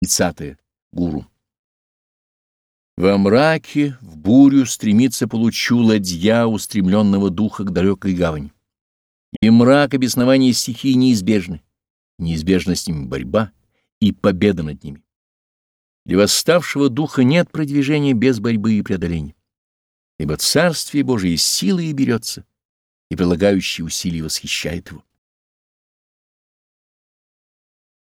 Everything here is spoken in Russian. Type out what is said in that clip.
30. Гуру. Во мраке, в бурю стремится получу ладья устремленного духа к далекой гавани. И мрак обеснования стихий неизбежны, неизбежна с ними борьба и победа над ними. Для восставшего духа нет продвижения без борьбы и преодоления, ибо Царствие Божие силой и берется, и прилагающие усилия восхищает его.